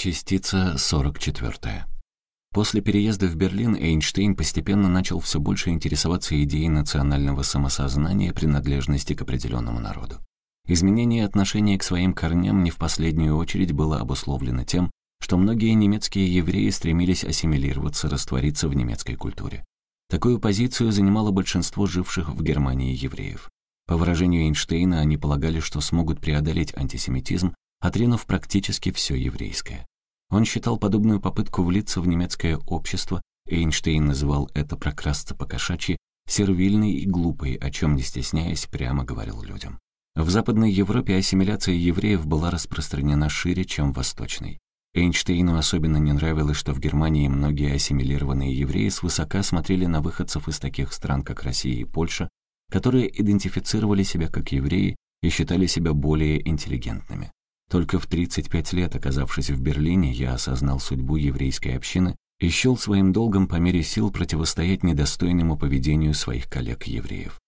Частица 44. После переезда в Берлин Эйнштейн постепенно начал все больше интересоваться идеей национального самосознания принадлежности к определенному народу. Изменение отношения к своим корням не в последнюю очередь было обусловлено тем, что многие немецкие евреи стремились ассимилироваться, раствориться в немецкой культуре. Такую позицию занимало большинство живших в Германии евреев. По выражению Эйнштейна, они полагали, что смогут преодолеть антисемитизм, отринув практически все еврейское. Он считал подобную попытку влиться в немецкое общество, Эйнштейн называл это прокрасться по-кошачьи, сервильной и глупой, о чем, не стесняясь, прямо говорил людям. В Западной Европе ассимиляция евреев была распространена шире, чем в Восточной. Эйнштейну особенно не нравилось, что в Германии многие ассимилированные евреи свысока смотрели на выходцев из таких стран, как Россия и Польша, которые идентифицировали себя как евреи и считали себя более интеллигентными. Только в 35 лет, оказавшись в Берлине, я осознал судьбу еврейской общины и счел своим долгом по мере сил противостоять недостойному поведению своих коллег-евреев.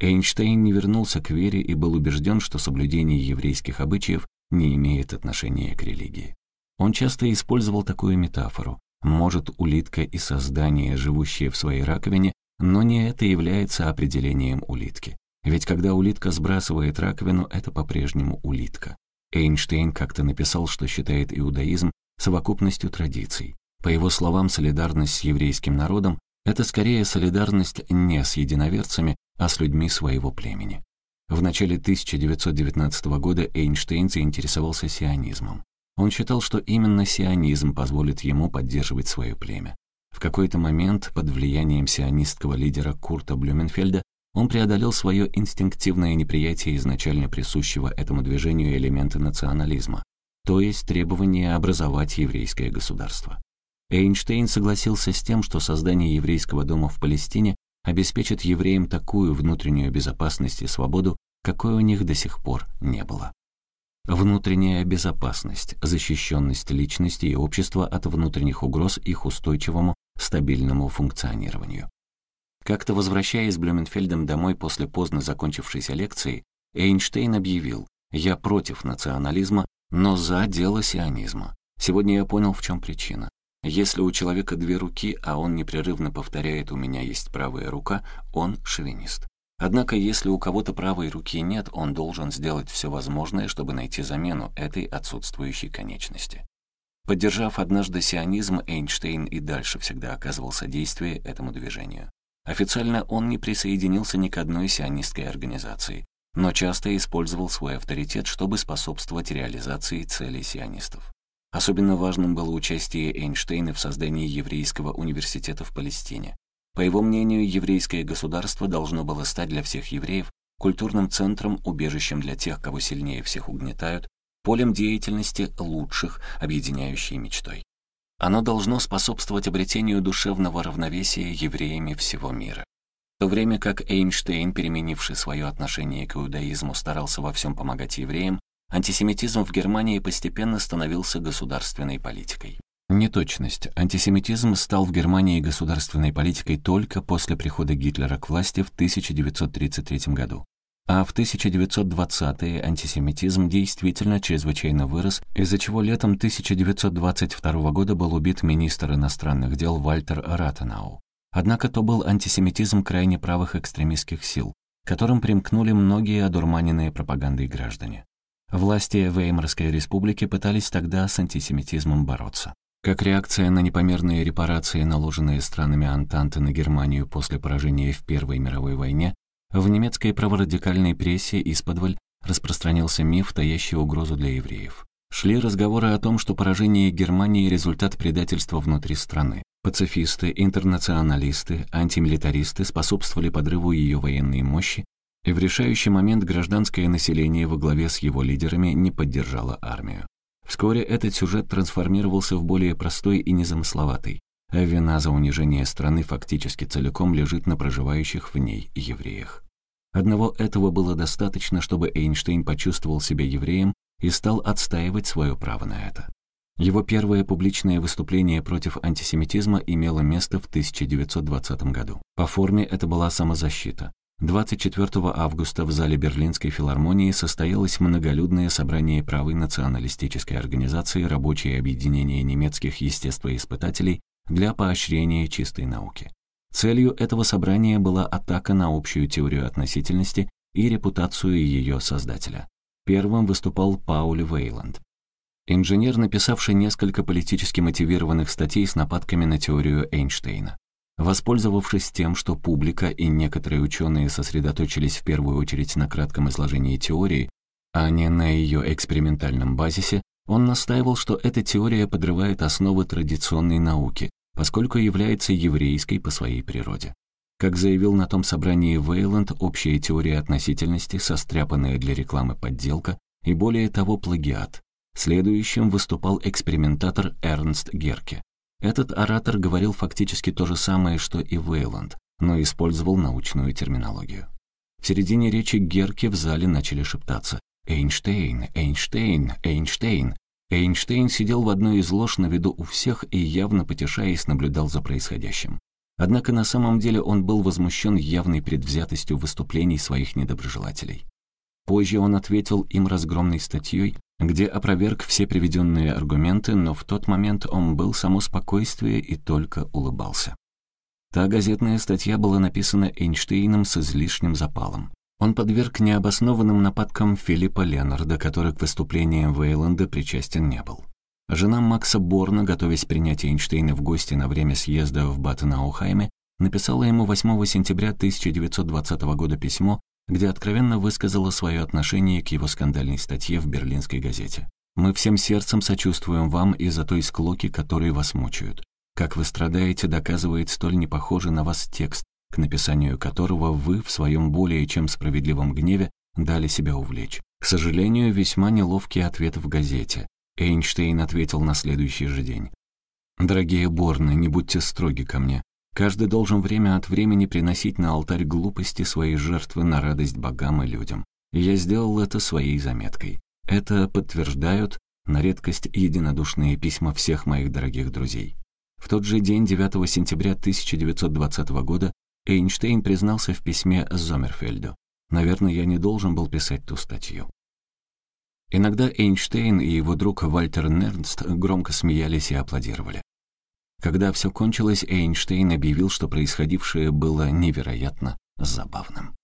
Эйнштейн не вернулся к вере и был убежден, что соблюдение еврейских обычаев не имеет отношения к религии. Он часто использовал такую метафору. Может, улитка и создание, живущее в своей раковине, но не это является определением улитки. Ведь когда улитка сбрасывает раковину, это по-прежнему улитка. Эйнштейн как-то написал, что считает иудаизм совокупностью традиций. По его словам, солидарность с еврейским народом — это скорее солидарность не с единоверцами, а с людьми своего племени. В начале 1919 года Эйнштейн заинтересовался сионизмом. Он считал, что именно сионизм позволит ему поддерживать свое племя. В какой-то момент под влиянием сионистского лидера Курта Блюменфельда он преодолел свое инстинктивное неприятие изначально присущего этому движению элемента национализма, то есть требование образовать еврейское государство. Эйнштейн согласился с тем, что создание еврейского дома в Палестине обеспечит евреям такую внутреннюю безопасность и свободу, какой у них до сих пор не было. Внутренняя безопасность, защищенность личности и общества от внутренних угроз их устойчивому, стабильному функционированию. Как-то возвращаясь с Блюменфельдом домой после поздно закончившейся лекции, Эйнштейн объявил «Я против национализма, но за дело сионизма. Сегодня я понял, в чем причина. Если у человека две руки, а он непрерывно повторяет «у меня есть правая рука», он шовинист. Однако, если у кого-то правой руки нет, он должен сделать все возможное, чтобы найти замену этой отсутствующей конечности. Поддержав однажды сионизм, Эйнштейн и дальше всегда оказывал содействие этому движению. Официально он не присоединился ни к одной сионистской организации, но часто использовал свой авторитет, чтобы способствовать реализации целей сионистов. Особенно важным было участие Эйнштейна в создании еврейского университета в Палестине. По его мнению, еврейское государство должно было стать для всех евреев культурным центром, убежищем для тех, кого сильнее всех угнетают, полем деятельности лучших, объединяющей мечтой. Оно должно способствовать обретению душевного равновесия евреями всего мира. В то время как Эйнштейн, переменивший свое отношение к иудаизму, старался во всем помогать евреям, антисемитизм в Германии постепенно становился государственной политикой. Неточность. Антисемитизм стал в Германии государственной политикой только после прихода Гитлера к власти в 1933 году. А в 1920-е антисемитизм действительно чрезвычайно вырос, из-за чего летом 1922 года был убит министр иностранных дел Вальтер Ратенау. Однако то был антисемитизм крайне правых экстремистских сил, которым примкнули многие одурманенные пропагандой граждане. Власти Веймарской республики пытались тогда с антисемитизмом бороться. Как реакция на непомерные репарации, наложенные странами Антанты на Германию после поражения в Первой мировой войне, в немецкой праворадикальной прессе исподволь распространился миф, таящий угрозу для евреев. Шли разговоры о том, что поражение Германии – результат предательства внутри страны. Пацифисты, интернационалисты, антимилитаристы способствовали подрыву ее военной мощи, и в решающий момент гражданское население во главе с его лидерами не поддержало армию. Вскоре этот сюжет трансформировался в более простой и незамысловатый вина за унижение страны фактически целиком лежит на проживающих в ней евреях. Одного этого было достаточно, чтобы Эйнштейн почувствовал себя евреем и стал отстаивать свое право на это. Его первое публичное выступление против антисемитизма имело место в 1920 году. По форме это была самозащита, 24 августа в зале Берлинской филармонии состоялось многолюдное собрание правой националистической организации «Рабочее объединение немецких естествоиспытателей» для поощрения чистой науки. Целью этого собрания была атака на общую теорию относительности и репутацию ее создателя. Первым выступал Пауль Вейланд. Инженер, написавший несколько политически мотивированных статей с нападками на теорию Эйнштейна. Воспользовавшись тем, что публика и некоторые ученые сосредоточились в первую очередь на кратком изложении теории, а не на ее экспериментальном базисе, он настаивал, что эта теория подрывает основы традиционной науки, поскольку является еврейской по своей природе. Как заявил на том собрании Вейланд, общая теория относительности, состряпанная для рекламы подделка и более того плагиат. Следующим выступал экспериментатор Эрнст Герке. Этот оратор говорил фактически то же самое, что и Вейланд, но использовал научную терминологию. В середине речи Герке в зале начали шептаться «Эйнштейн, Эйнштейн, Эйнштейн». Эйнштейн сидел в одной из лож на виду у всех и, явно потешаясь, наблюдал за происходящим. Однако на самом деле он был возмущен явной предвзятостью выступлений своих недоброжелателей. Позже он ответил им разгромной статьей, где опроверг все приведенные аргументы, но в тот момент он был само спокойствие и только улыбался. Та газетная статья была написана Эйнштейном с излишним запалом. Он подверг необоснованным нападкам Филиппа Ленарда, который к выступлениям Вейланда причастен не был. Жена Макса Борна, готовясь принять Эйнштейна в гости на время съезда в Баттенаухайме, написала ему 8 сентября 1920 года письмо, где откровенно высказала свое отношение к его скандальной статье в берлинской газете. «Мы всем сердцем сочувствуем вам из-за той склоки, которые вас мучают. Как вы страдаете, доказывает столь непохожий на вас текст, к написанию которого вы в своем более чем справедливом гневе дали себя увлечь. К сожалению, весьма неловкий ответ в газете. Эйнштейн ответил на следующий же день. «Дорогие Борны, не будьте строги ко мне. Каждый должен время от времени приносить на алтарь глупости свои жертвы на радость богам и людям. Я сделал это своей заметкой. Это подтверждают на редкость единодушные письма всех моих дорогих друзей. В тот же день, 9 сентября 1920 года, Эйнштейн признался в письме Зомерфельду. «Наверное, я не должен был писать ту статью». Иногда Эйнштейн и его друг Вальтер Нернст громко смеялись и аплодировали. Когда все кончилось, Эйнштейн объявил, что происходившее было невероятно забавным.